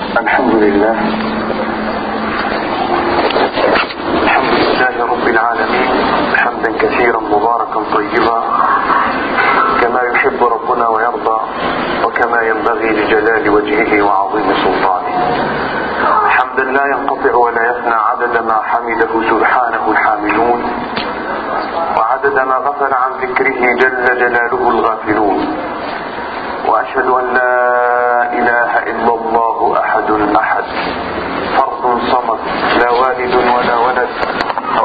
الحمد لله. الحمد لله رب العالمين. حمدا كثيرا مباركا طيبا. كما يحب ربنا ويرضى وكما ينبغي لجلال وجهه وعظيم سلطانه. حمدا لا ينقطع ولا يفنى عدد ما حمده سبحانه الحاملون وعدد ما غفل عن ذكره جل جلاله الغافلون. وأشهد أن لا إله صمد لا والد ولا ولد.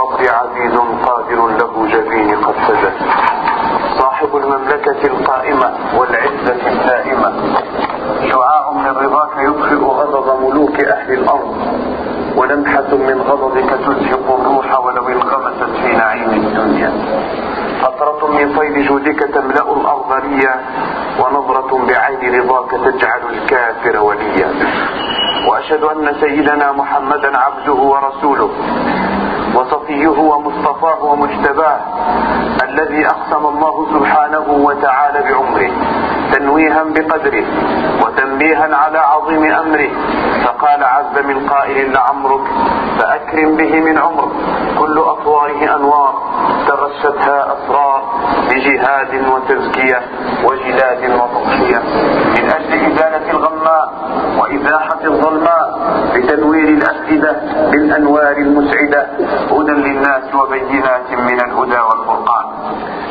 رب عزيز قادر له جبين قد سجد. صاحب المملكة القائمة والعزة الدائمة. شعاع من رضاك يطفئ غضب ملوك أهل الأرض. ولمحة من غضبك تزهق الروح ولو انغمست في نعيم الدنيا. قطرة من طيب جودك تملأ الأرض ليا ونظرة بعين رضاك تجعل الكافر وليا. وأشهد أن سيدنا محمدا عبده ورسوله. وصفيه ومصطفاه ومجتباه الذي أقسم الله سبحانه وتعالى بعمره تنويها بقدره وتنبيها على عظيم أمره. فقال عز من قائل لعمرك فأكرم به من عمرك كل أطواره أنوار ترستها أسرار. بجهاد وتزكية وجلاد وتضحية. من أجل إزالة الغماء وإزاحة الظلماء بتنوير الأفئدة بالأنوار المسعدة هدى للناس وبينات من الهدى والفرقان.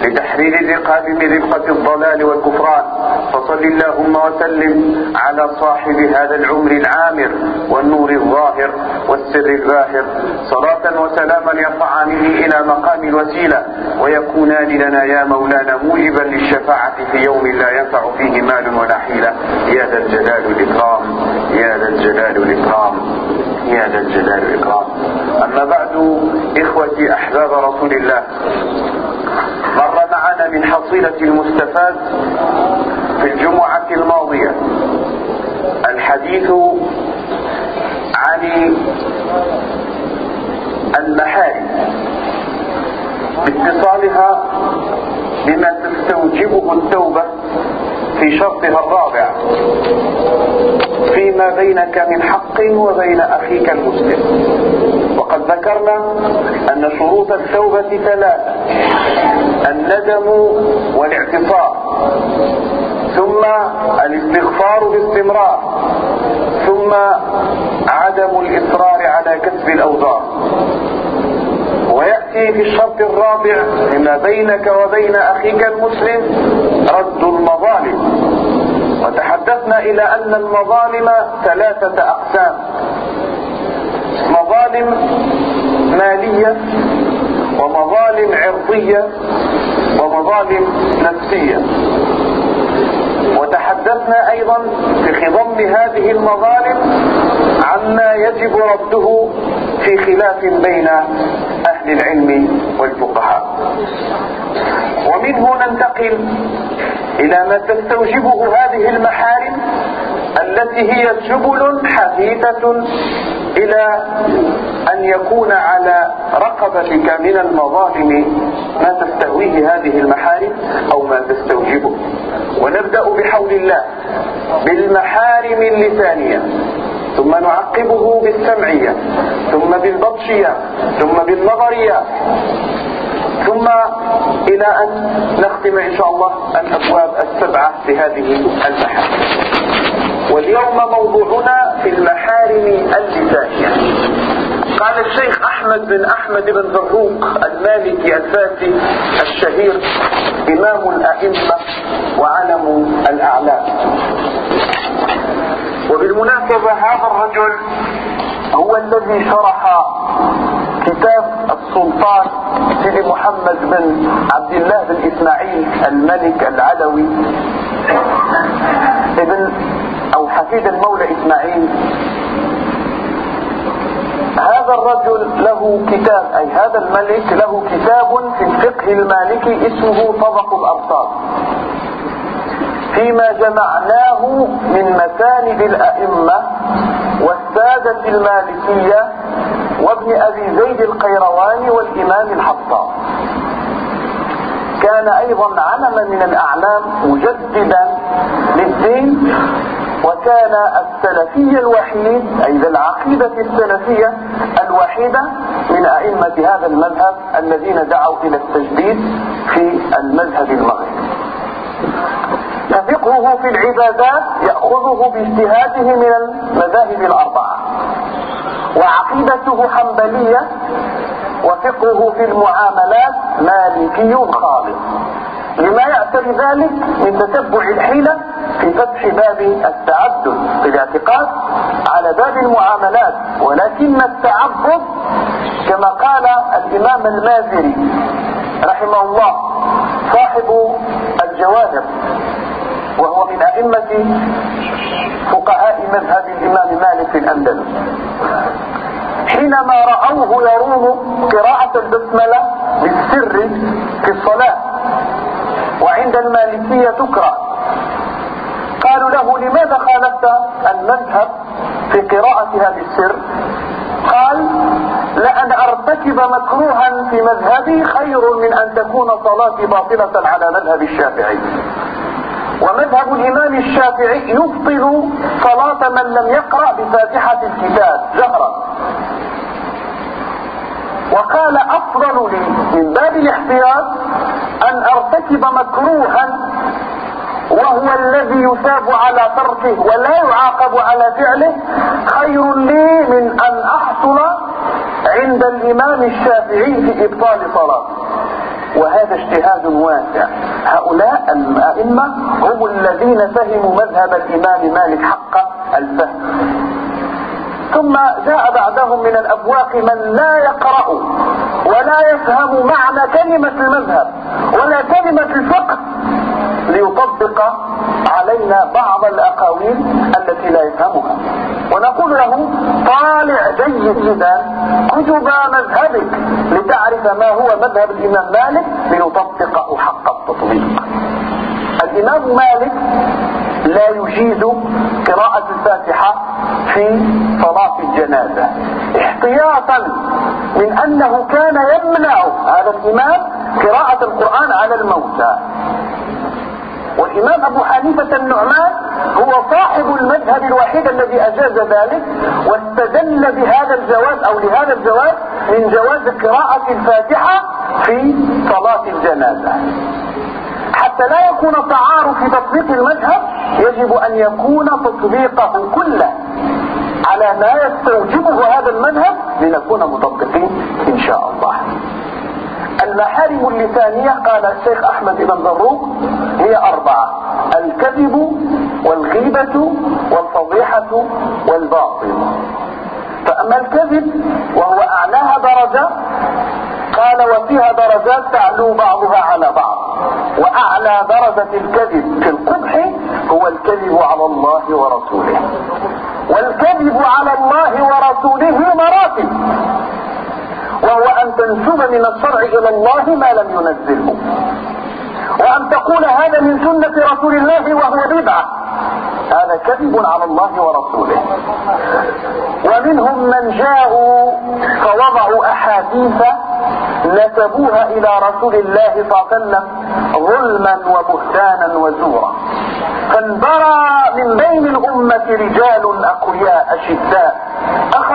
لتحرير الرقاب من رفقة الضلال والكفران فصل اللهم وسلم على صاحب هذا العمر العامر والنور الظاهر والسر الباهر. صلاة وسلاما يرفعانه إلى مقام الوسيلة ويكونان لنا يا مولانا موجبا للشفاعة في يوم لا ينفع فيه مال ولا حيلة. يا ذا الجلال والإكرام يا ذا الجلال والإكرام يا ذا الجلال والإكرام. أما بعد إخوتي أحباب رسول الله مر معنا من حصيلة المستفاد في الجمعة الماضية الحديث عن المحارم. باتصالها بما تستوجبه التوبة في شرطها الرابع. فيما بينك من حق وبين أخيك المسلم. وقد ذكرنا أن شروط التوبة ثلاثة. الندم والاعتصام. ثم الاستغفار باستمرار. ثم عدم الإصرار على كسب الأوزار. ويأتي في الشرط الرابع فيما بينك وبين أخيك المسلم رد المظالم. وتحدثنا إلى أن المظالم ثلاثة أقسام. مظالم مالية ومظالم عرضية ومظالم نفسية. وتحدثنا أيضا في خضم هذه المظالم عما يجب رده في خلاف بين أهل العلم والفقهاء. ومنه ننتقل إلى ما تستوجبه هذه المحارم التي هي سبل حثيثة إلى أن يكون على رقبتك من المظالم ما تستهويه هذه المحارم أو ما تستوجبه. ونبدأ بحول الله بالمحارم اللسانية. ثم نعقبه بالسمعية ثم بالبطشية ثم بالنظرية ثم إلى أن نختم إن شاء الله الأبواب السبعة لهذه المحارم. واليوم موضوعنا في المحارم اللسانية قال الشيخ أحمد بن أحمد بن زروق المالكي الفاسي الشهير إمام الأئمة وعلم الأعلام. وبالمناسبة هذا الرجل هو الذي شرح كتاب السلطان سيدي محمد بن عبد الله بن إسماعيل الملك العلوي ابن أو حفيد المولى إسماعيل. هذا الرجل له كتاب أي هذا الملك له كتاب في الفقه المالكي اسمه طبق الأبصار. فيما جمعناه من مساند الأئمة والسادة المالكية وابن أبي زيد القيرواني والإمام الحطاب كان أيضا علما من الأعلام مجددا للدين وكان السلفي الوحيد أي ذا العقيدة السلفية الوحيدة من أئمة هذا المذهب الذين دعوا إلى التجديد في المذهب المغربي. ففقهه في العبادات يأخذه باجتهاده من المذاهب الأربعة. وعقيدته حنبلية وفقهه في المعاملات مالكي خالص. لما يعتري ذلك من تتبع الحيلة في فتح باب التعدد في الاعتقاد على باب المعاملات. ولكن التعبد كما قال الإمام المازري رحمه الله صاحب الجواهر وهو من أئمة فقهاء مذهب الإمام مالك في الأندلس. حينما رأوه يروم قراءة البسملة بالسر في الصلاة وعند المالكية تكره. قالوا له لماذا خالفت المذهب في قراءتها بالسر قال لأن أرتكب مكروها في مذهبي خير من أن تكون صلاتي باطلة على مذهب الشافعي. ومذهب الإمام الشافعي يبطل صلاة من لم يقرأ بفاتحة الكتاب جهرا وقال أفضل لي من باب الاحتياط أن أرتكب مكروها وهو الذي يثاب على تركه ولا يعاقب على فعله خير لي من أن أحصل عند الإمام الشافعي في إبطال صلاته. وهذا اجتهاد واسع. هؤلاء الأئمة هم الذين فهموا مذهب الإمام مالك حق الفهم. ثم جاء بعدهم من الأبواق من لا يقرأ ولا يفهم معنى كلمة المذهب ولا كلمة الفقه. ليطبق علينا بعض الأقاويل التي لا يفهمها. ونقول له طالع جيد جدا كتب مذهبك لتعرف ما هو مذهب الإمام مالك لنطبقه حق التطبيق. الإمام مالك لا يجيز قراءة الفاتحة في صلاة الجنازة احتياطا من أنه كان يمنع هذا الإمام قراءة القرآن على الموتى. والإمام أبو حنيفة النعمان هو صاحب المذهب الوحيد الذي أجاز ذلك واستدل بهذا الجواز أو لهذا الجواز من جواز قراءة الفاتحة في صلاة الجنازة. حتى لا يكون تعارض في تطبيق المذهب يجب أن يكون تطبيقه كله على ما يستوجبه هذا المذهب لنكون مطبقين إن شاء الله. المحارم اللسانية؟ قال الشيخ أحمد بن ضروق هي أربعة الكذب والغيبة والفضيحة والباطل. فأما الكذب وهو أعلاها درجة قال وفيها درجات تعلو بعضها على بعض. وأعلى درجة الكذب في القبح هو الكذب على الله ورسوله. والكذب على الله ورسوله مراتب. وهو أن تنسب من الشرع إلى الله ما لم ينزله. وأن تقول هذا من سنة رسول الله وهو بدعة. هذا كذب على الله ورسوله. ومنهم من جاءوا فوضعوا أحاديث نسبوها إلى رسول الله صلى الله عليه وسلم ظلما وبهتانا وزورا. فانبرى من بين الأمة رجال أقوياء أشداء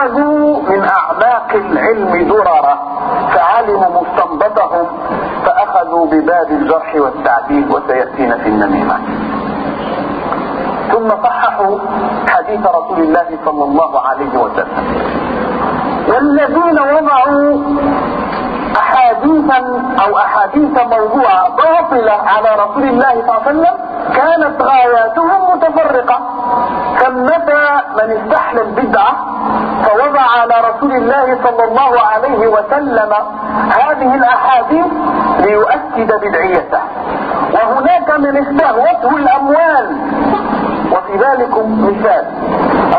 أخذوا من أعماق العلم دررا فعلموا مستنبطهم فأخذوا بباب الجرح والتعديل وسيأتينا في النميمة. ثم صححوا حديث رسول الله صلى الله عليه وسلم. والذين وضعوا احاديثا أو احاديث موضوعة باطلة على رسول الله صلى الله عليه وسلم كانت غاياتهم متفرقة. ثمة من استحل البدعة فوضع على رسول الله صلى الله عليه وسلم هذه الأحاديث ليؤكد بدعيته. وهناك من استهوته الأموال. وفي ذلك مثال.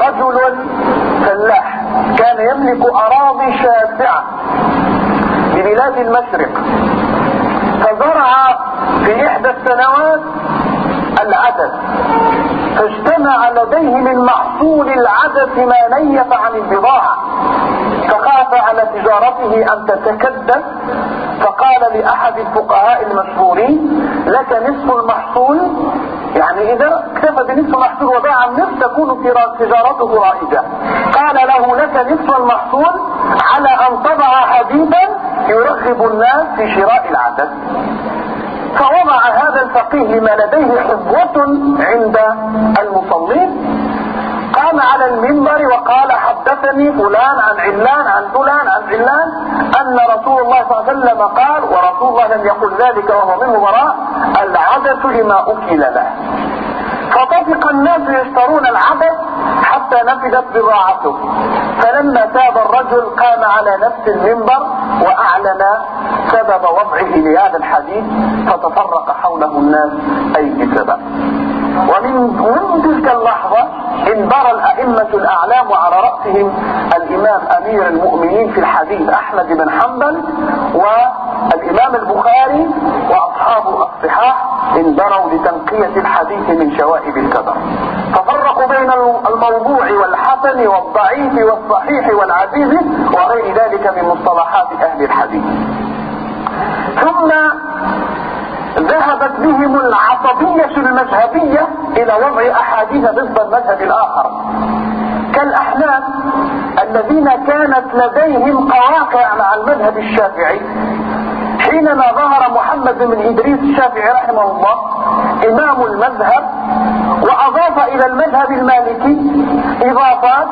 رجل فلاح كان يملك أراضي شاسعة. ببلاد المشرق. فزرع في إحدى السنوات العدد. فاجتمع لديه من محصول العدس ما نيف عن البضاعة فخاف على تجارته أن تتكدس فقال لأحد الفقهاء المشهورين لك نصف المحصول. يعني إذا اكتفى بنصف المحصول وباع النصف تكون تجارته رائجة قال له لك نصف المحصول على أن تضع حديثا يرغب الناس في شراء العدد. فوضع هذا الفقيه لما لديه حظوة عند المصلين. قام على المنبر وقال حدثني فلان عن علان عن فلان عن علان أن رسول الله صلى الله عليه وسلم قال ورسول الله لم يقل ذلك وهو منه براء العدس لما أكل له. فطفق الناس يشترون العدس حتى نفذت بضاعته. فلما تاب الرجل قام على نفس المنبر وأعلن سبب وضعه لهذا الحديث فتفرق حوله الناس أي بسبب. ومن من تلك اللحظة انبرى الأئمة الأعلام وعلى رأسهم الإمام أمير المؤمنين في الحديث أحمد بن حنبل والإمام البخاري وأصحاب الصحاح انبروا لتنقية الحديث من شوائب الكبر. ففرقوا بين الموضوع والحسن والضعيف والصحيح والعزيز وغير ذلك من مصطلحات أهل الحديث. ثم ذهبت بهم العصبية المذهبية إلى وضع أحاديث ضد المذهب الآخر. كالأحناف الذين كانت لديهم قواقع مع المذهب الشافعي. حينما ظهر محمد بن إدريس الشافعي رحمه الله إمام المذهب وأضاف إلى المذهب المالكي إضافات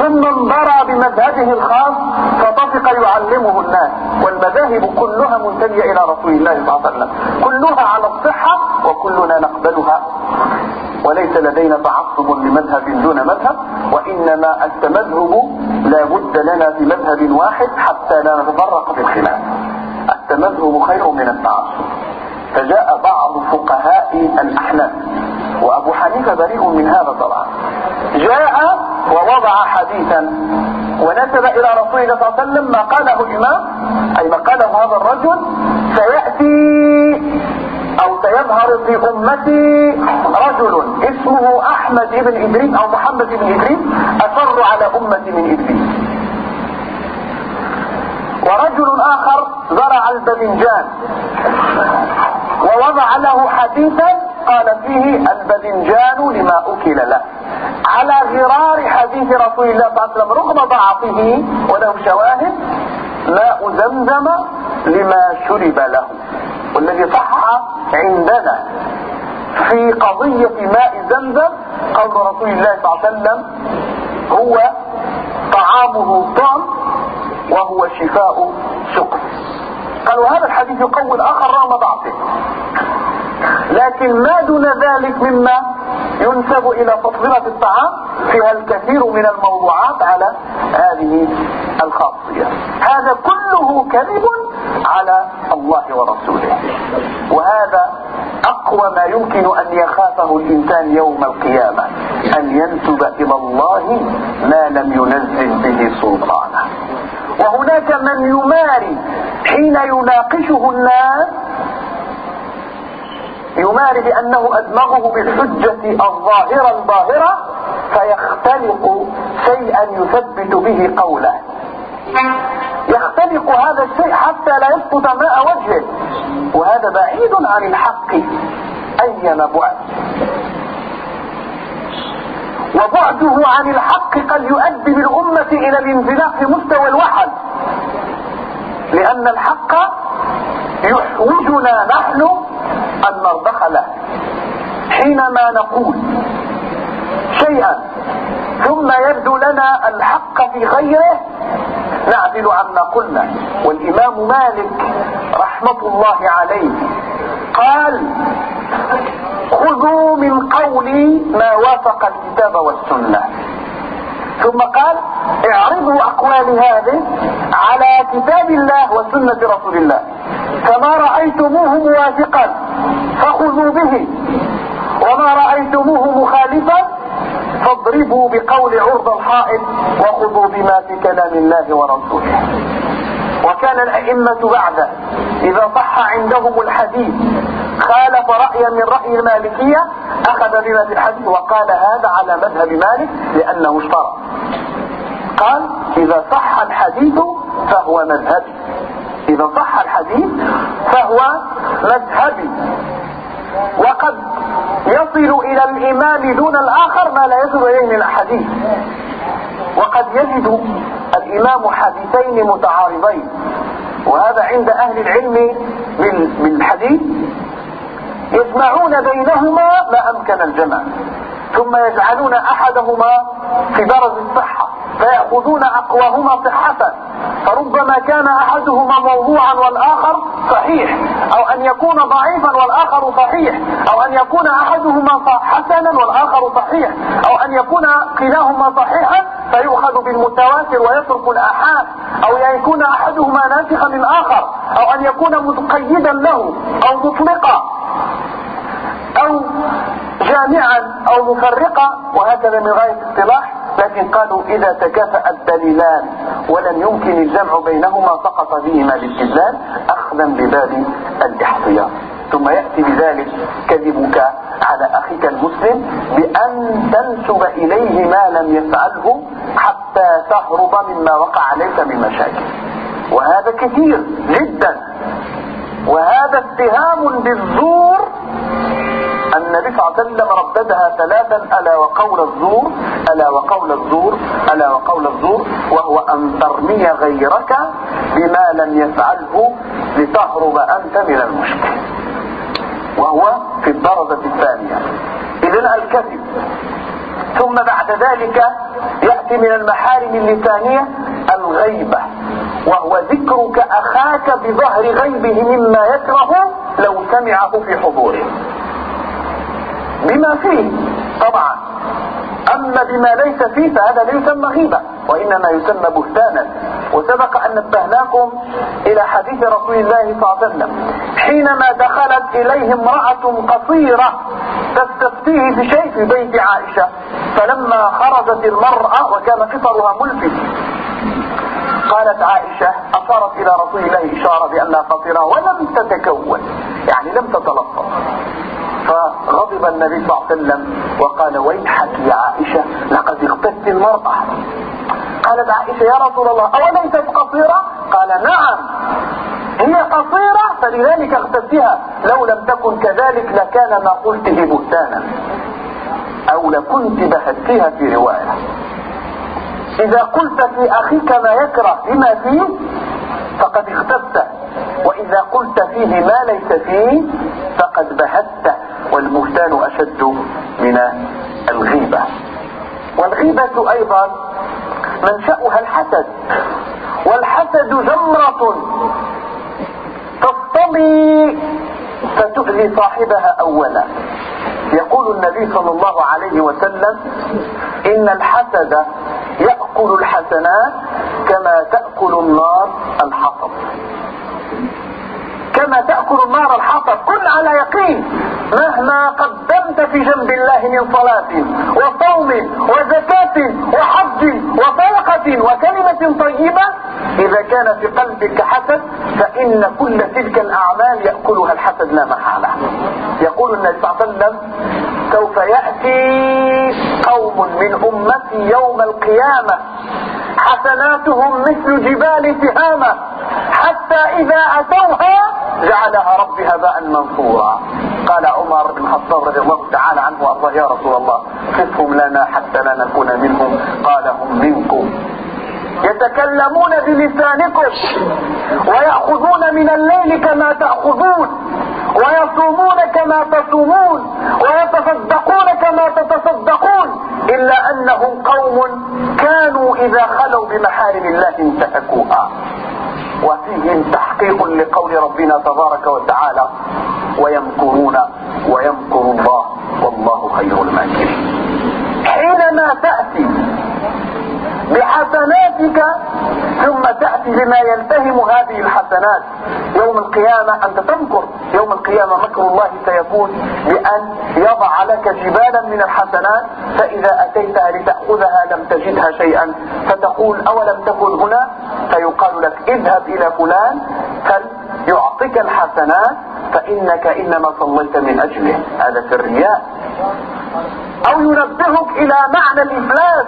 ثم انبرى بمذهبه الخاص فطفق يعلمه الناس والمذاهب كلها منتمية إلى رسول الله صلى الله عليه وسلم. كلها على الصحة وكلنا نقبلها. وليس لدينا تعصب لمذهب دون مذهب وإنما التمذهب لا بد لنا في مذهب واحد حتى لا نتفرق في التمذهب خير من التعصب فجاء بعض فقهاء الأحناف. وأبو حنيفة بريء من هذا طبعا. جاء ووضع حديثا. ونسب إلى رسول الله صلى الله عليه وسلم ما قاله الإمام أي ما قاله هذا الرجل سيأتي أو سيظهر في أمتي رجل اسمه أحمد بن إدريس أو محمد بن إدريس أصر على أمتي من إدريس. ورجل آخر زرع البذنجان ووضع له حديثا قال فيه البذنجان لما أكل له. على غرار حديث رسول الله صلى الله عليه وسلم رغم ضعفه وله شواهد ماء زمزم لما شرب له. والذي صح عندنا في قضية ماء زمزم قول رسول الله صلى الله عليه وسلم هو طعامه طعم وهو شفاء سقم قالوا هذا الحديث يقوي الآخر رغم ضعفه لكن ما دون ذلك مما ينسب إلى تفضيلة الطعام فيها الكثير من الموضوعات على هذه الخاصية. هذا كله كذب على الله ورسوله. وهذا أقوى ما يمكن أن يخافه الإنسان يوم القيامة أن ينسب إلى الله ما لم ينزل به سلطانه. وهناك من يماري حين يناقشه الناس يماري بأنه أدمغه بالحجة الظاهرة الظاهرة فيختلق شيئا يثبت به قوله. يختلق هذا الشيء حتى لا يسقط ماء وجهه. وهذا بعيد عن الحق أيما بعد؟ وبعده عن الحق قد يؤدي بالأمة إلى الانزلاق في مستوى الوحل لأن الحق يحوجنا نحن أن نرضخ له. حينما نقول شيئا. ثم يبدو لنا الحق في غيره نعدل عما قلنا. والإمام مالك رحمة الله عليه قال خذوا من قولي ما وافق الكتاب والسنة. ثم قال اعرضوا أقوال هذه على كتاب الله وسنة رسول الله فما رأيتموه موافقا فخذوا به. وما رأيتموه مخالفا فاضربوا بقول عرض الحائط وخذوا بما في كلام الله ورسوله. وكان الأئمة بعد إذا صح عندهم الحديث خالف رأيا من رأي المالكية أخذ بما في الحديث وقال هذا على مذهب مالك لأنه اشترط قال إذا صح الحديث فهو مذهبي. إذا صح الحديث فهو مذهبي. وقد يصل إلى الإمام دون الآخر ما لا يصل إليه من الأحاديث. وقد يجد الإمام حديثين متعارضين. وهذا عند أهل العلم بالحديث يجمعون بينهما ما أمكن الجمع. ثم يجعلون أحدهما في درج الصحة فيأخذون أقواهما صحة. فربما كان أحدهما موضوعا والآخر صحيح أو أن يكون ضعيفا والآخر صحيح أو أن يكون أحدهما حسنا والآخر صحيح أو أن يكون كلاهما صحيحا فيؤخذ بالمتواتر ويترك الآحاد أو ان يكون أحدهما ناسخا للآخر أو أن يكون متقيدا له أو مطلقا. أو جامعا أو مفرقا وهكذا من غاية اصطلاح. لكن قالوا إذا تكافأ الدليلان ولم يمكن الجمع بينهما سقط بهما الاستدلال اخذا بباب الاحتياط. ثم يأتي بذلك كذبك على أخيك المسلم بأن تنسب إليه ما لم يفعله حتى تهرب مما وقع عليك من مشاكل. وهذا كثير جدا. وهذا اتهام بالزور النبي صلى الله عليه وسلم رددها ثلاثا ألا وقول الزور ألا وقول الزور ألا وقول الزور وهو أن ترمي غيرك بما لم يفعله لتهرب أنت من المشكل. وهو في الدرجة الثانية. إذن الكذب. ثم بعد ذلك يأتي من المحارم اللسانية الغيبة. وهو ذكرك أخاك بظهر غيبه مما يكره لو سمعه في حضوره. بما فيه. طبعا. أما بما ليس فيه فهذا لا يسمى غيبة وإنما يسمى بهتانا. وسبق أن نبهناكم إلى حديث رسول الله صلى الله عليه وسلم. حينما دخلت إليه امرأة قصيرة تستفتيه في شيء في بيت عائشة فلما خرجت المرأة وكان قصرها ملفت قالت عائشة أشارت إلى رسول الله إشارة بانها قصيرة ولم تتكون. يعني لم تتلطف. فغضب النبي صلى الله عليه وسلم وقال ويحك يا عائشة لقد اغتدت المرأة. قالت عائشة يا رسول الله أوليست قصيرة؟ قال نعم. هي قصيرة فلذلك اغتدتها لو لم تكن كذلك لكان ما قلته بهتانا. أو لكنت بهتها في رواية. إذا قلت في أخيك ما يكره بما فيه فقد اغتبت. وإذا قلت فيه ما ليس فيه فقد بهته والبهتان أشد من الغيبة. والغيبة أيضا منشأها الحسد. والحسد جمرة تصطمي فتؤذي صاحبها أولا. يقول النبي صلى الله عليه وسلم إن الحسد يأكل الحسنات كما تأكل النار الحطب. كما تأكل النار الحطب. كن على يقين. مهما قدمت في جنب الله من صلاة وصوم وزكاة وحج وصدقة وكلمة طيبة إذا كان في قلبك حسد فإن كل تلك الأعمال يأكلها الحسد لا محالة. يقول النبي صلى الله عليه وسلم سوف يأتي قوم من أمتي يوم القيامة حسناتهم مثل جبال تهامة حتى إذا أتوها جعلها رب هباء منصورا قال عمر بن الخطاب رضي الله تعالى عنه وأرضاه يا رسول الله صفهم لنا حتى لا نكون منهم. قال هم منكم. يتكلمون بلسانكم ويأخذون من الليل كما تأخذون ويصومون كما تصومون ويتصدقون كما تتصدقون إلا أنهم قوم كانوا إذا خلوا بمحارم الله انتهكوها وفيهم تحقيق لقول ربنا تبارك وتعالى ويمكرون ويمكر الله والله خير الماكرين. حينما تأتي بحسناتك ثم تأتي بما يلتهم هذه الحسنات. يوم القيامة أنت تمكر. يوم القيامة مكر الله سيكون بأن يضع لك جبالا من الحسنات فإذا أتيتها لتأخذها لم تجدها شيئا فتقول أولم تكن هنا؟ فيقال لك اذهب إلى فلان فليعطيك الحسنات فإنك إنما صليت من أجله. هذا في الرياء. أو ينبهك إلى معنى الإفلاس.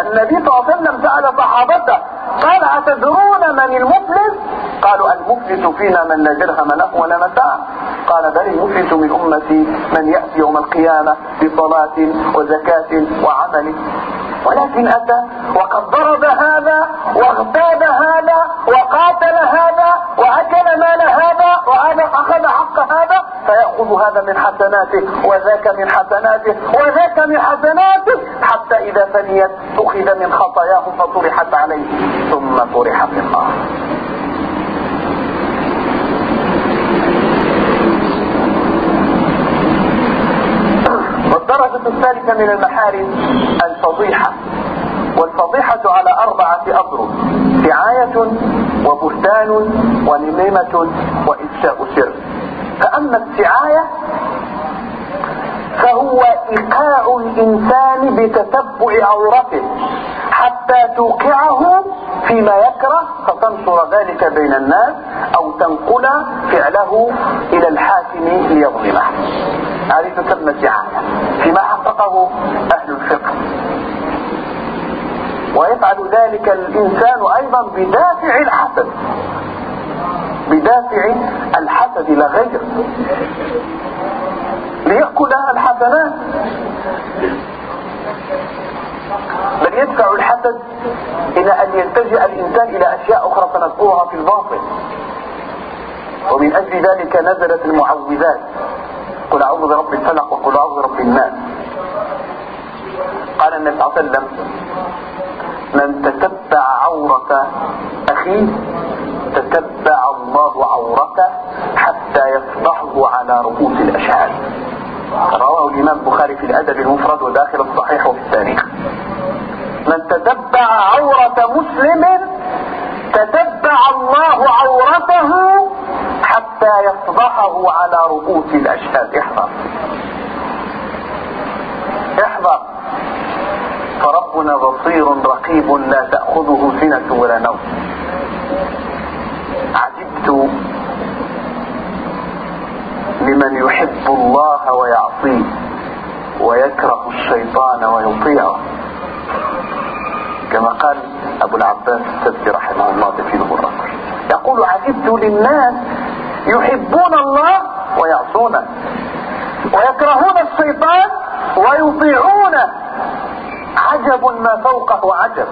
النبي صلى الله عليه وسلم سأل صحابته قال أتدرون من المفلس؟ قالوا المفلس فينا من لا درهم له ولا متاع. قال بل المفلس من أمتي من يأتي يوم القيامة بصلاة وزكاة وعمل. ولكن أتى وقد ضرب هذا واغتاب هذا وقاتل هذا وأكل مال هذا وهذا أخذ حق هذا فيأخذ هذا من حسناته وذاك من حسناته وذاك من حسناته حتى إذا فنيت أخذ من خطاياهم فطرحت عليه ثم طرح في النار. والدرجة الثالثة من المحارم الفضيحة. والفضيحة على أربعة أضرب. دعاية وبهتان ونميمة وإفشاء سر. فأما السعاية فهو إيقاع الإنسان بتتبع عورته. حتى توقعه فيما يكره فتنشر ذلك بين الناس أو تنقل فعله إلى الحاكم ليظلمه. هذه تسمى سعاية فيما حققه أهل الفقه. ويفعل ذلك الإنسان أيضا بدافع الحسد. بدافع الحسد لا غير ليأكل الحسنات. بل يدفع الحسد إلى أن يلتجئ الإنسان إلى أشياء أخرى سنذكرها في الباطل ومن أجل ذلك نزلت المعوذات. قل أعوذ برب الفلق وقل أعوذ برب الناس. قال النبي صلى الله عليه وسلم من تتبع عورة أخيه تتبع الله عورته حتى يفضحه على رؤوس الأشهاد رواه الإمام البخاري في الأدب المفرد وداخل الصحيح وفي التاريخ. من تتبع عورة مسلم تتبع الله عورته حتى يفضحه على رؤوس الأشهاد. احذر. احذر. فربنا بصير رقيب لا تأخذه سنة ولا نوم. عجبت لمن يحب الله ويعصيه ويكره الشيطان ويطيعه. كما قال أبو العباس السبتي رحمه الله في الرسول يقول عجبت للناس يحبون الله ويعصونه ويكرهون الشيطان ويطيعونه. عجب ما فوقه عجب.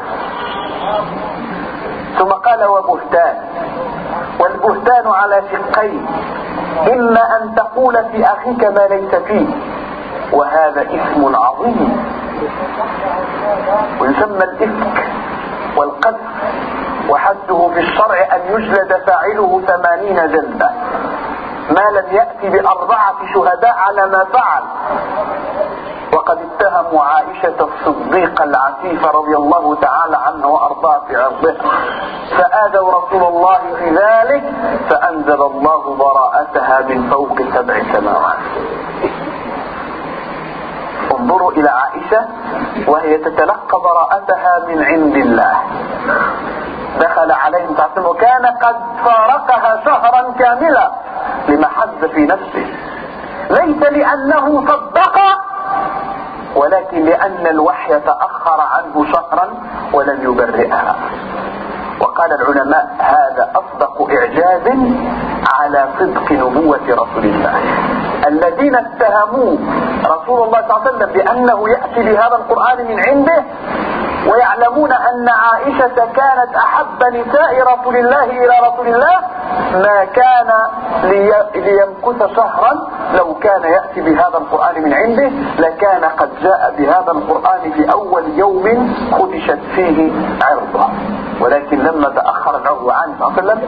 ثم قال وبهتان والبهتان على شقين إما أن تقول في أخيك ما ليس فيه. وهذا إثم عظيم. ويسمى الإفك والقذف. وحده في الشرع أن يجلد فاعله ثمانين جلدة ما لم يأتي بأربعة شهداء على ما فعل. وقد اتهموا عائشة الصديقة العفيفة رضي الله تعالى عرضها فآذوا رسول الله في ذلك فأنزل الله براءتها من فوق سبع سماوات. انظروا إلى عائشة وهي تتلقى براءتها من عند الله. دخل عليهم تعصم وكان قد فارقها شهرا كاملا لما حز في نفسه. ليس لأنه صدق ولكن لأن الوحي تأخر عنه شهرا ولم يبرئها. وقال العلماء هذا أصدق إعجاز على صدق نبوة رسول الله. الذين اتهموا رسول الله صلى الله عليه وسلم بأنه يأتي بهذا القرآن من عنده ويعلمون أن عائشة كانت أحب نساء رسول الله إلى رسول الله ما كان لي ليمكث شهرا لو كان يأتي بهذا القرآن من عنده لكان قد جاء بهذا القرآن في أول يوم خدشت فيه عرضة. ولكن لما تأخر العرض عنه صلى الله عليه وسلم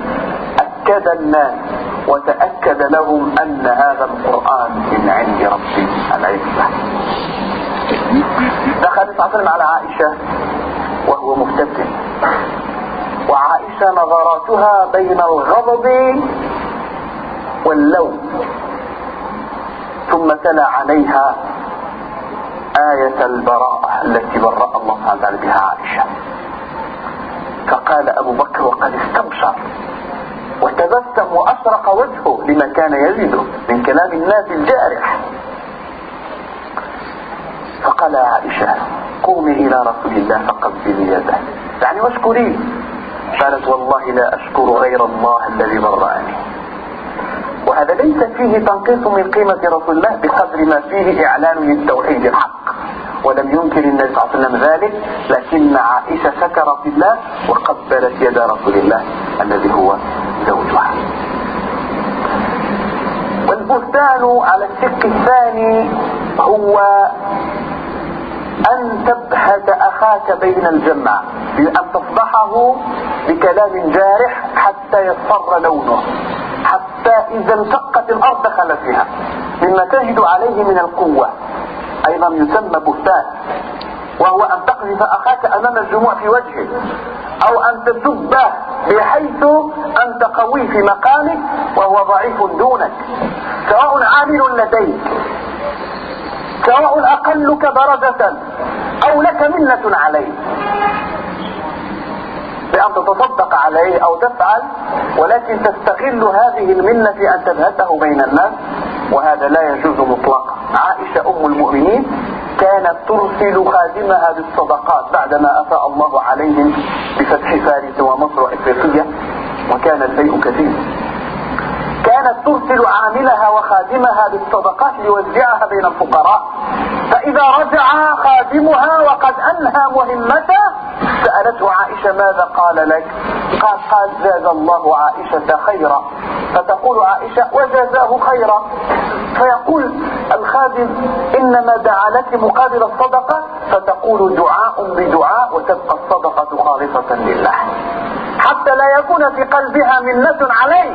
أكد الناس وتأكد لهم أن هذا القرآن من عند رب العزة دخل صلى الله عليه وسلم على عائشة وهو مفتتن. وعائشة نظراتها بين الغضب واللوم. ثم تلا عليها آية البراءة التي برأ الله سبحانه وتعالى بها عائشة. فقال أبو بكر وقد استبشر. وتبسم وأشرق وجهه لما كان يجده من كلام الناس الجارح. فقال عائشة قومي إلى رسول الله فقبلي يده يعني واشكري قالت والله لا أشكر غير الله الذي برأني وهذا ليس فيه تنقيص من قيمة رسول الله بقدر ما فيه إعلان للتوحيد الحق. ولم ينكر النبي صلى الله عليه وسلم ذلك لكن عائشة شكرت الله وقبلت يد رسول الله الذي هو زوجها. والبهتان على الشق الثاني هو أن تبهت أخاك بين الجمع بأن تفضحه بكلام جارح حتى يصفر لونه حتى إذا انشقت الأرض دخل فيها. مما تجد عليه من القوة. أيضا يسمى بهتان وهو أن تقذف أخاك أمام الجموع في وجهه أو أن تسبه بحيث أنت قوي في مقامك وهو ضعيف دونك. سواء عامل لديك سواء أقلك درجة أو لك منة عليه بأن تتصدق عليه أو تفعل ولكن تستغل هذه المنة في أن تبهته بين الناس وهذا لا يجوز مطلقا. عائشة أم المؤمنين كانت ترسل خادمها بالصدقات بعدما أفاء الله عليهم بفتح فارس ومصر وإفريقيا وكان الشيء كثير كانت ترسل عاملها وخادمها بالصدقات ليوزعها بين الفقراء. فإذا رجع خادمها وقد أنهى مهمته سألته عائشة ماذا قال لك؟ قال قال زاد الله عائشة خيرا. فتقول عائشة وجزاه خيرا. فيقول الخادم إنما دعا لك مقابل الصدقة؟ فتقول دعاء بدعاء وتبقى الصدقة خالصة لله. حتى لا يكون في قلبها منة عليه.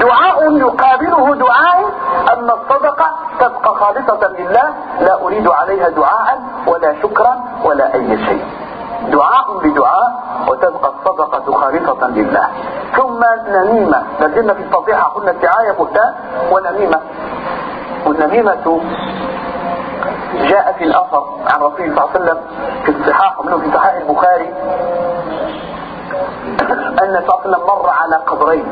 دعاء يقابله دعاء أما الصدقة تبقى خالصة لله لا أريد عليها دعاء ولا شكرا ولا أي شيء. دعاء بدعاء وتبقى الصدقة خالصة لله. ثم نميمة لازلنا في الفضيحة قلنا الدعاية بهتان ونميمة. والنميمة جاء في الأثر عن رسول الله صلى الله عليه وسلم في الصحاح ومنه في صحيح البخاري. أن صلى الله عليه وسلم مر على قبرين.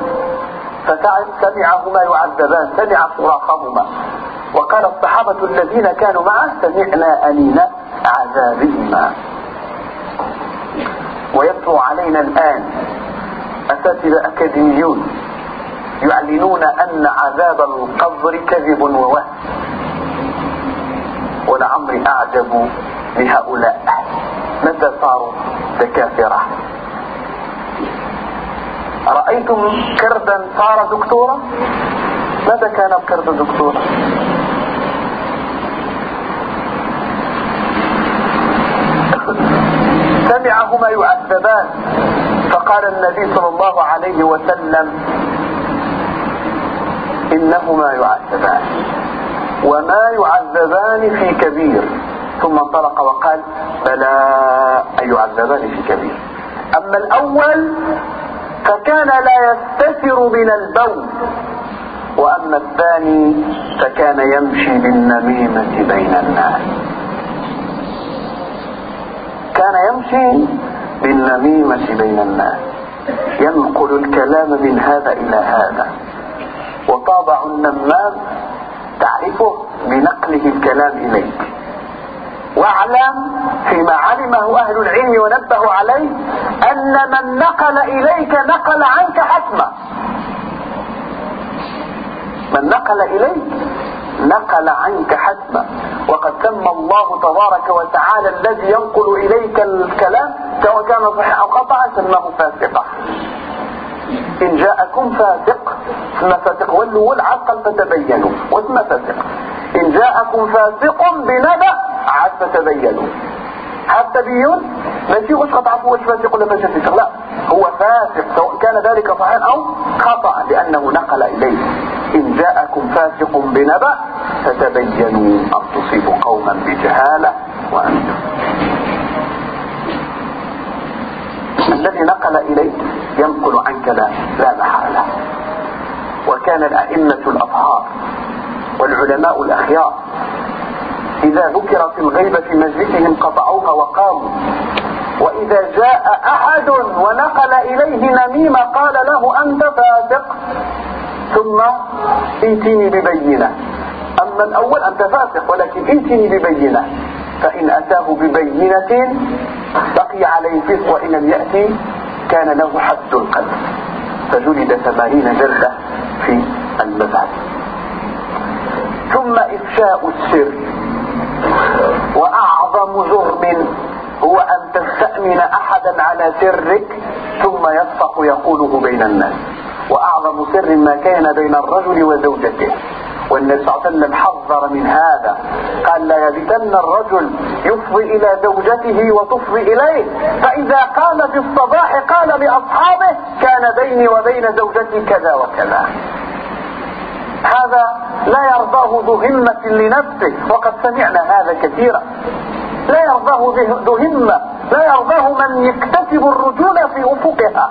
فسمعهما يعذبان سمع صراخهما. وقال الصحابة الذين كانوا معه سمعنا أنين عذابهما. ويطلع علينا الآن أساتذة أكاديميون يعلنون أن عذاب القبر كذب ووهم. ولعمري أعجب لهؤلاء متى صاروا؟ دكاترة رأيتم كردا صار دكتورا؟ ماذا كان الكرد دكتورا؟ سمعهما يعذبان فقال النبي صلى الله عليه وسلم إنهما يعذبان وما يعذبان في كبير. ثم انطلق وقال بلى يعذبان في كبير. أما الأول فكان لا يستتر من البول. وأما الثاني فكان يمشي بالنميمة بين الناس. كان يمشي بالنميمة بين الناس. ينقل الكلام من هذا إلى هذا. وطابع النمام تعرفه بنقله الكلام إليك. واعلم فيما علمه أهل العلم ونبهوا عليه أن من نقل إليك نقل عنك حتما من نقل إليك نقل عنك حتما وقد سمى الله تبارك وتعالى الذي ينقل إليك الكلام سواء كان صحيحا أو خطأ سماه فاسقا. إن جاءكم فاسق ثم فاسق. ولوا العقل فتبينوا. واسم فاسق. إن جاءكم فاسق بنبأ عاد فتبينوا. هذا التبيين ماشي واش قطعوا واش فاسق ولا ماشي فاسق؟ لا. هو فاسق سواء كان ذلك صحيحا أو خطأ لأنه نقل إليه. إن جاءكم فاسق بنبأ فتبينوا. أن تصيبوا قوما بجهالة وأنتم. الذي نقل إليك ينقل عنك لا, لا محالة. وكان الأئمة الأطهار والعلماء الأخيار إذا ذكرت الغيبة في مجلسهم قطعوها وقاموا. وإذا جاء أحد ونقل إليه نميمة قال له أنت فاسق. ثم ائتني ببينة. أما الأول أنت فاسق ولكن ائتني ببينة. فإن أتاه ببينة بقي عليه فسق وإن لم يأتي كان له حد القذف فجلد ثمانين جلدة في المذهب. ثم إفشاء السر. وأعظم جرم هو أن تستأمن أحدا على سرك ثم يصفح يقوله بين الناس. وأعظم سر ما كان بين الرجل وزوجته. والنبي صلى الله عليه وسلم حذر من هذا. قال لا يبتن الرجل يفضي إلى زوجته وتفضي إليه. فإذا قام في الصباح قال لأصحابه كان بيني وبين زوجتي كذا وكذا. هذا لا يرضاه ذو همة لنفسه. وقد سمعنا هذا كثيرا. لا يرضاه ذو همة لا يرضاه من يكتسب الرجولة في أفقها.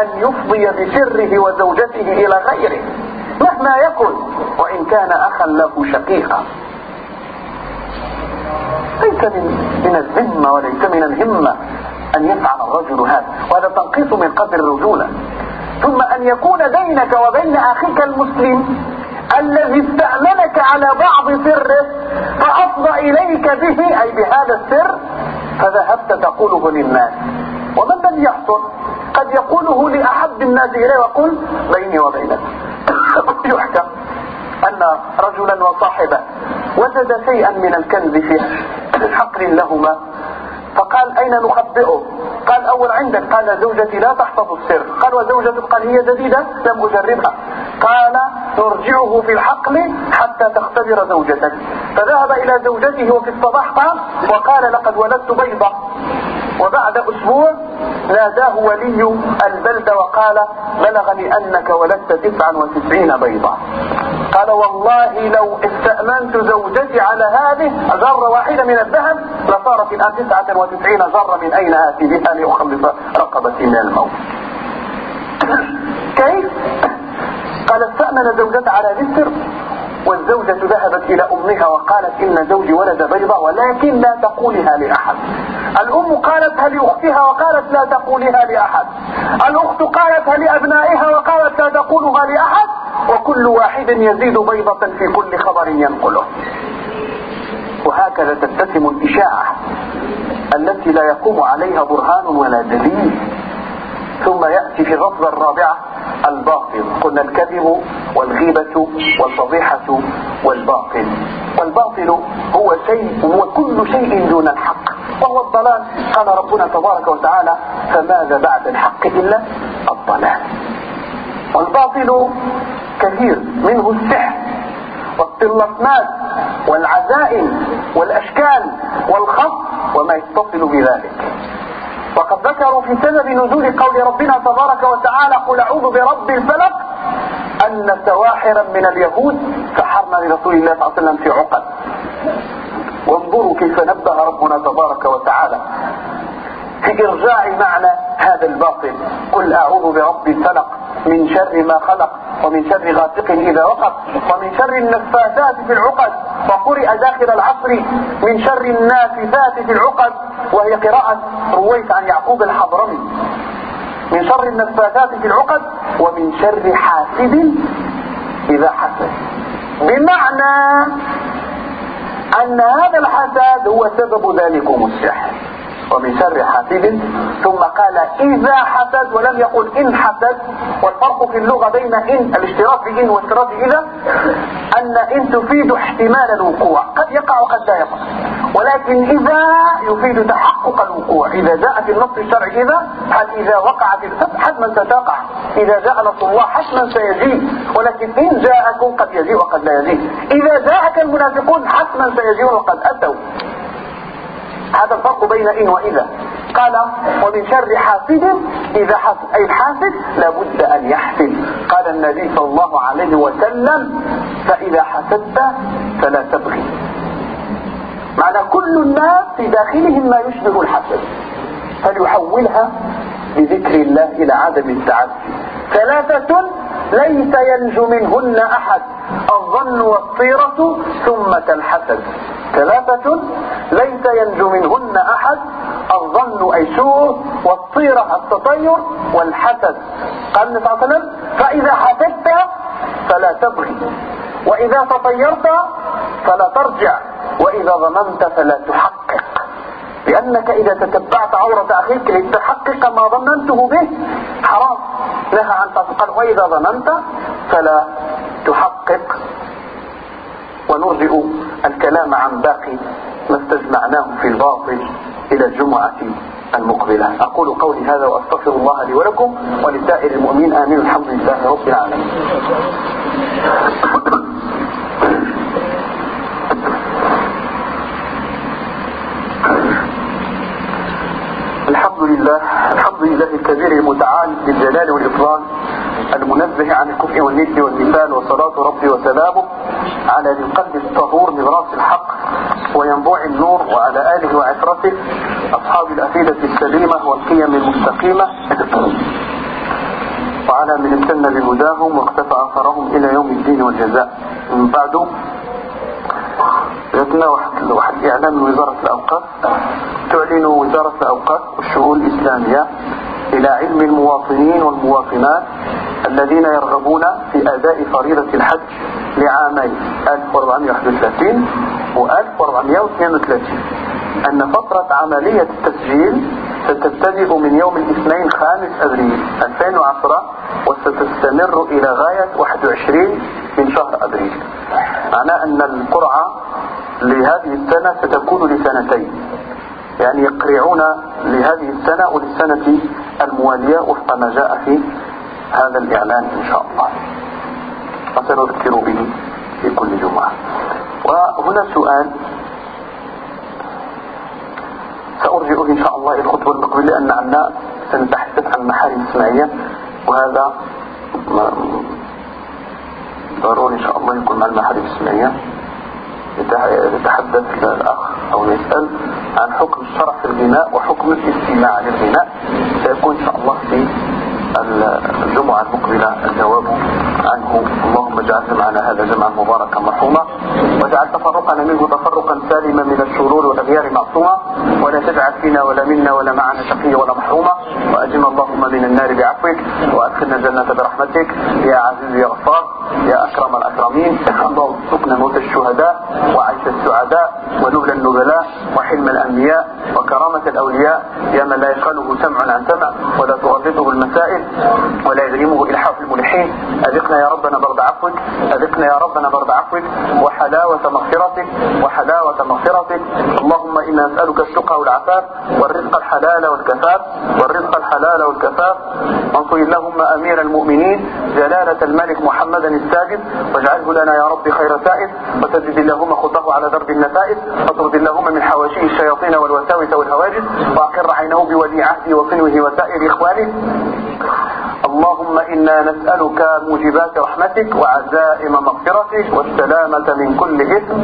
أن يفضي بسره وزوجته إلى غيره. مهما يكن وإن كان أخا له شقيقا. ليس من, من الذمة وليس من الهمة أن يفعل الرجل هذا وهذا تنقيص من قدر الرجولة. ثم أن يكون بينك وبين أخيك المسلم الذي استأمنك على بعض سره فأفضى إليك به أي بهذا السر فذهبت تقوله للناس. ومن الذي يحصل قد يقوله لأحب الناس إليه وقل بيني وبينك. يحكم أن رجلا وصاحبه وجد شيئا من الكنز في حقل لهما. فقال أين نخبئه? قال أول عندك. قال زوجتي لا تحفظ السر. قال وزوجتك قال هي جديدة؟ لم أجربها. قال نرجعه في الحقل حتى تختبر زوجتك. فذهب إلى زوجته وفي الصباح قام وقال لقد ولدت بيضة. وبعد أسبوع ناداه ولي البلدة وقال بلغني أنك ولدت تسعا وتسعين بيضة قال والله لو استأمنت زوجتي على هذه ذرة واحدة من الذهب لصارت الآن تسعة وتسعين ذرة من أين آتي بها لأخلص رقبتي من الموت كيف؟ قال استأمن زوجته على ذكر والزوجة ذهبت إلى أمها وقالت إن زوجي ولد بيضة ولكن لا تقولها لأحد. الأم قالتها لأختها وقالت لا تقولها لأحد. الأخت قالتها لأبنائها وقالت لا تقولها لأحد. وكل واحد يزيد بيضة في كل خبر ينقله. وهكذا تتسم الإشاعة التي لا يقوم عليها برهان ولا دليل. ثم يأتي في الرفضة الرابعة الباطل. قلنا الكذب والغيبة والفضيحة والباطل. والباطل هو شيء هو كل شيء دون الحق. وهو الضلال. قال ربنا تبارك وتعالى فماذا بعد الحق إلا الضلال. والباطل كثير منه السحر والطلسمات والعزائم والأشكال والخط وما يتصل بذلك. وقد ذكروا في سبب نزول قول ربنا تبارك وتعالى قل أعوذ برب الفلق أن سواحرا من اليهود سحرنا لرسول الله صلى الله عليه وسلم في عقد. وانظروا كيف نبه ربنا تبارك وتعالى. في ارجاع معنى هذا الباطل. قل أعوذ برب الفلق من شر ما خلق ومن شر غاسق إذا وقف ومن شر النفاثات في العقد وقرئ داخل العصر من شر النافثات في العقد. وهي قراءة رويت عن يعقوب الحضرمي. من شر النفاثات في العقد ومن شر حاسد إذا حسد. بمعنى أن هذا الحسد هو سبب ذلكم السحر ومن شر حاسد. ثم قال إذا حسد ولم يقل إن حسد. والفرق في اللغة بين إن الاشتراك في إن والاشتراك في إذا أن إن تفيد احتمال الوقوع. قد يقع وقد لا يقع. ولكن إذا يفيد تحقق الوقوع. إذا جاء في النص الشرعي إذا هل إذا وقعت الفتح؟ حتما ستقع. إذا جاء نص الله حتما سيجيء ولكن إن جاءكم قد يجيء وقد لا يجيء إذا جاءك المنافقون حتما سيجيء وقد أتوا. هذا الفرق بين إن وإذا. قال ومن شر حاسد إذا حسد أي الحاسد لابد أن يحسد. قال النبي صلى الله عليه وسلم فإذا حسدت فلا تبغي. معنى كل الناس في داخلهم ما يشبه الحسد. فليحولها بذكر الله إلى عدم التعدي. ثلاثة ليس ينجو منهن أحد. الظن والطيرة ثم الحسد ثلاثة ليس ينجو منهن أحد. الظن أي سوء والطيرة التطير والحسد. قال النبي صلى الله عليه وسلم فإذا حسدت فلا تبغي. وإذا تطيرت فلا ترجع. وإذا ظننت فلا تحقق. لأنك إذا تتبعت عورة أخيك لتحقق ما ظننته به حرام. نهى عن قال وإذا ظننت فلا تحقق. ونرجئ الكلام عن باقي ما استجمعناه في الباطل إلى الجمعة المقبلة. أقول قولي هذا وأستغفر الله لي ولكم ولسائر المؤمنين. آمين. الحمد لله رب العالمين الحمد لله الكبير المتعال بالجلال والإكرام المنزه عن الكفر والند والمثال وصلاة ربي وسلامه على القلب الطهور من رأس الحق وينبوع النور وعلى آله وعفرته أصحاب الأفيدة السليمة والقيم المستقيمة. وعلى من استنى بهداهم واقتفى أثرهم إلى يوم الدين والجزاء. من بعد جاتنا واحد, واحد إعلان من وزارة الأوقاف. تعلن وزارة الأوقاف والشؤون الإسلامية إلى علم المواطنين والمواطنات الذين يرغبون في أداء فريضة الحج لعامين 1431 و 1432 أن فترة عملية التسجيل ستبتدئ من يوم الاثنين خامس أبريل 2010 وستستمر إلى غاية 21 من شهر أبريل. معناه أن القرعة لهذه السنة ستكون لسنتين. يعني يقرعون لهذه السنة وللسنة الموالية وفق ما جاء في هذا الإعلان إن شاء الله. وسنذكر به في كل جمعة. وهنا سؤال سأرجئه إن شاء الله الخطوة المقبلة لأن عنا سنتحدث عن محارم السمعية وهذا ضروري إن شاء الله يكون مع المحارم السمعية يتحدث الأخ أو يسأل عن حكم الشرع في الغناء وحكم الاستماع للغناء سيكون إن شاء الله في الجمعة المقبلة الجواب عنه. اللهم اجعل جمعنا هذا جمعا مباركا مرحوما واجعل تفرقنا منه تفرقا سالما من الشرور والأغيار معصوما ولا تجعل فينا ولا منا ولا معنا شقيا ولا محروما. وأجنا اللهم من النار بعفوك. وأدخلنا الجنة برحمتك. يا عزيز يا غفار. يا أكرم الأكرمين. اللهم ارزقنا موت الشهداء وعيش السعداء ونبل النبلاء وحلم الأنبياء وكرامة الأولياء. يا من لا يشغله سمع عن سمع ولا تغلطه المسائل. ولا يدرمه إلحاف الملحين. أذقنا يا ربنا برد عفوك. أذقنا يا ربنا برد عفوك. وحلاوة مغفرتك. وحلاوة مغفرتك. اللهم إنا نسألك التقى والعفاف والرزق الحلال والكفاف. والرزق الحلال والكفاف. وانصر اللهم أمير المؤمنين. جلالة الملك محمدا الساجد. واجعله لنا يا رب خير سائد. وتجد اللهم خطه على درب النفائس واطرد اللهم من حواشيه الشياطين والوساوس والهواجس. وأقر عينه بولي عهده وصنوه وسائر إخوانه. اللهم إنا نسألك موجبات رحمتك وعزائم مغفرتك والسلامة من كل إثم.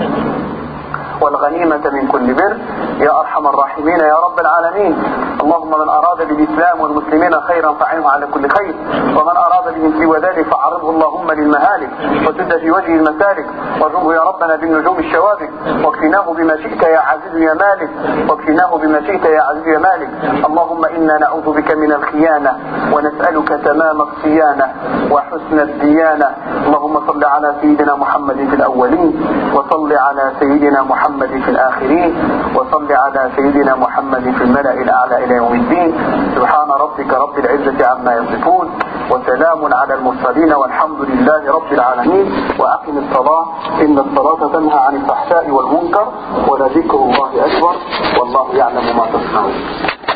والغنيمة من كل بر. يا أرحم الراحمين يا رب العالمين. اللهم من أراد بالإسلام والمسلمين خيرا فعنه على كل خير. ومن أراد بهم سوى ذلك فعرضه اللهم للمهالك. وسد في وجه المسالك. وارجمه يا ربنا بالنجوم الشوابك. واكفناه بما شئت يا عزيز يا مالك. واكفناه بما شئت يا عزيز يا مالك. اللهم إنا نعوذ بك من الخيانة. ونسألك تمام الصيانة. وحسن الديانة. اللهم صل على سيدنا محمد في الأولين. وصل على سيدنا محمد في الآخرين وصل على سيدنا محمد في الملأ الأعلى إلى يوم الدين. سبحان ربك رب العزة عما يصفون وسلام على المرسلين والحمد لله رب العالمين. وأقم الصلاة إن الصلاة تنهى عن الفحشاء والمنكر ولذكر الله أكبر والله يعلم ما تصنعون.